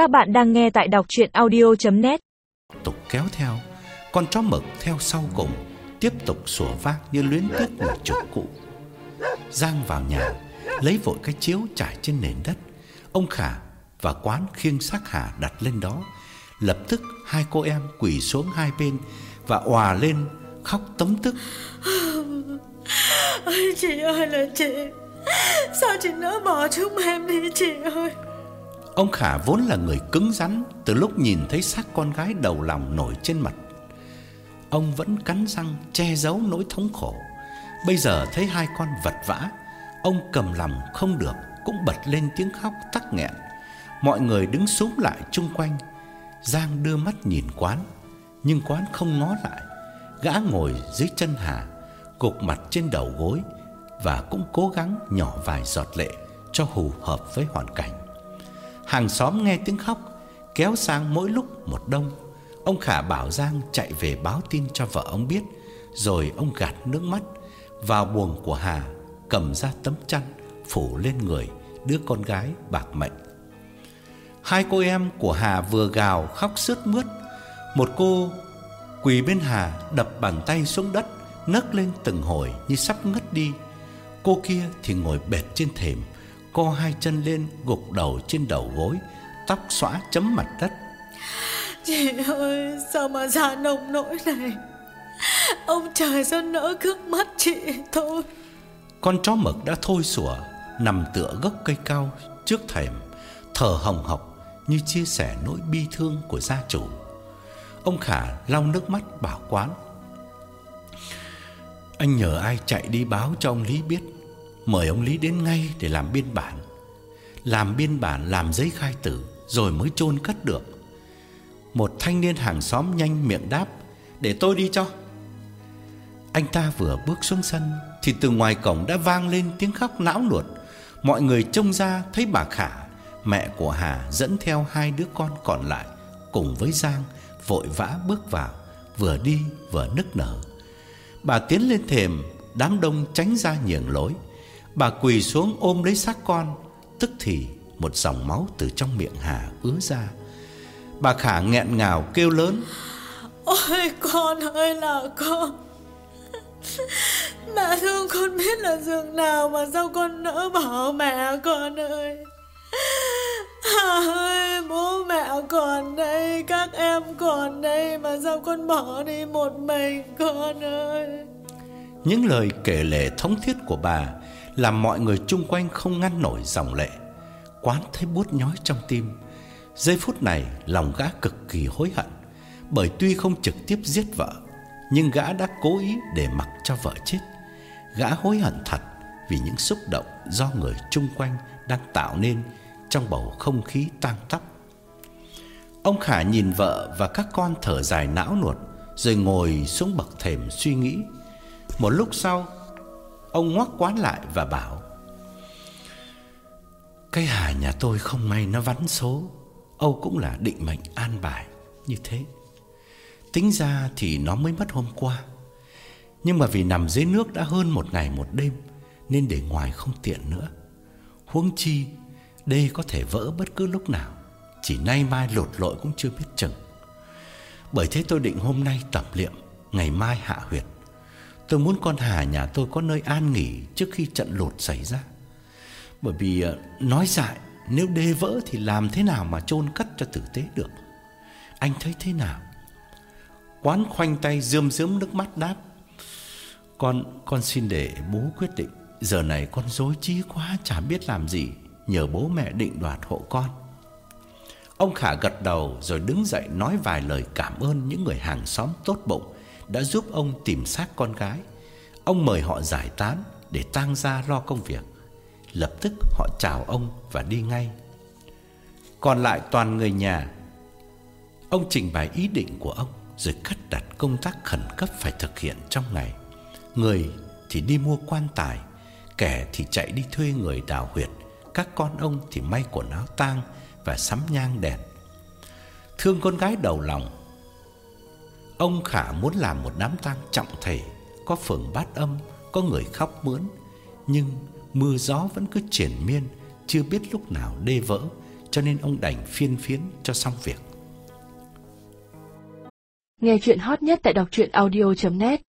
Các bạn đang nghe tại đọc chuyện audio.net tục kéo theo Con chó mực theo sau cùng Tiếp tục sủa vang như luyến tiếc người chủ cũ Giang vào nhà Lấy vội cái chiếu trải trên nền đất. Ông Khả và quán khiêng xác Hà đặt lên đó. Lập tức hai cô em quỳ xuống hai bên Và òa lên khóc tống tức. Ôi chị ơi là chị Sao chị nỡ bỏ chúng em đi chị ơi Ông Khả vốn là người cứng rắn, Từ lúc nhìn thấy xác con gái đầu lòng nổi trên mặt. Ông vẫn cắn răng, che giấu nỗi thống khổ. Bây giờ thấy hai con vật vã, Ông cầm lòng không được, Cũng bật lên tiếng khóc tắc nghẹn. Mọi người đứng súng lại chung quanh. Giang đưa mắt nhìn quán, Nhưng quán không ngó lại. Gã ngồi dưới chân Hà Gục mặt trên đầu gối, Và cũng cố gắng nhỏ vài giọt lệ Cho hù hợp với hoàn cảnh. Hàng xóm nghe tiếng khóc, Kéo sang mỗi lúc một đông. Ông Khả bảo Giang chạy về báo tin cho vợ ông biết, Rồi ông gạt nước mắt. Vào buồng của Hà, Cầm ra tấm chăn, Phủ lên người đứa con gái, bạc mệnh. Hai cô em của Hà vừa gào khóc sướt mướt. Một cô quỳ bên Hà đập bàn tay xuống đất, Nấc lên từng hồi như sắp ngất đi. Cô kia thì ngồi bệt trên thềm Co hai chân lên gục đầu trên đầu gối Tóc xõa chấm mặt đất. Chị ơi sao mà già nông nỗi này? Ông trời sao nỡ cướp mắt chị thôi? Con chó mực đã thôi sủa Nằm tựa gốc cây cao trước thềm Thở hồng hộc như chia sẻ nỗi bi thương của gia chủ. Ông Khả lau nước mắt bảo quán. Anh nhờ ai chạy đi báo cho ông Lý biết Mời ông Lý đến ngay để làm biên bản. Làm biên bản, làm giấy khai tử, Rồi mới chôn cất được. Một thanh niên hàng xóm nhanh miệng đáp, Để tôi đi cho. Anh ta vừa bước xuống sân, Thì từ ngoài cổng đã vang lên tiếng khóc não loạn. Mọi người trông ra thấy bà Khả, Mẹ của Hà dẫn theo hai đứa con còn lại Cùng với Giang Vội vã bước vào, Vừa đi vừa nức nở. Bà tiến lên thềm, Đám đông tránh ra nhường lối. Bà quỳ xuống ôm lấy xác con, Tức thì một dòng máu từ trong miệng Hà ứa ra. Bà Khả nghẹn ngào kêu lớn, Ôi, con ơi là con. Mẹ thương con biết là giường nào Mà sao con nỡ bỏ mẹ con ơi? Hà ơi, bố mẹ còn đây, Các em còn đây Mà sao con bỏ đi một mình con ơi? Những lời kể lể thống thiết của bà Làm mọi người chung quanh không ngăn nổi dòng lệ. Quán thấy buốt nhói trong tim. Giây phút này, lòng gã cực kỳ hối hận, Bởi tuy không trực tiếp giết vợ, Nhưng gã đã cố ý để mặc cho vợ chết. Gã hối hận thật Vì những xúc động do người chung quanh đang tạo nên Trong bầu không khí tang tóc. Ông Khả nhìn vợ và các con thở dài não nuột, Rồi ngồi xuống bậc thềm suy nghĩ. Một lúc sau, Ông ngoắc quán lại và bảo, Cái hà nhà tôi không may nó vắn số, Âu cũng là định mệnh an bài như thế. Tính ra thì nó mới mất hôm qua. Nhưng mà vì nằm dưới nước đã hơn một ngày một đêm, Nên để ngoài không tiện nữa. Huống chi Đê có thể vỡ bất cứ lúc nào, Chỉ nay mai lột lội cũng chưa biết chừng. Bởi thế tôi định hôm nay tập liệm Ngày mai hạ huyệt. Tôi muốn con Hà nhà tôi có nơi an nghỉ Trước khi trận lụt xảy ra. Bởi vì ờ, nói dại, Nếu đê vỡ thì làm thế nào mà chôn cất cho tử tế được? Anh thấy thế nào? Quán khoanh tay rơm rớm nước mắt đáp, Con con xin để bố quyết định. Giờ này con rối trí quá, Chả biết làm gì. Nhờ bố mẹ định đoạt hộ con. Ông Khả gật đầu rồi đứng dậy nói vài lời cảm ơn những người hàng xóm tốt bụng đã giúp ông tìm xác con gái. Ông mời họ giải tán để tang gia lo công việc. Lập tức họ chào ông và đi ngay. Còn lại toàn người nhà. Ông trình bày ý định của ông rồi cắt đặt công tác khẩn cấp phải thực hiện trong ngày. Người thì đi mua quan tài, kẻ thì chạy đi thuê người đào huyệt, các con ông thì may quần áo tang và sắm nhang đèn. Thương con gái đầu lòng, ông Khả muốn làm một đám tang trọng thể, có phường bát âm, có người khóc mướn, nhưng mưa gió vẫn cứ triển miên, chưa biết lúc nào đê vỡ, cho nên ông đành phiên phiến cho xong việc. Nghe chuyện hot nhất tại đọc truyện audio.net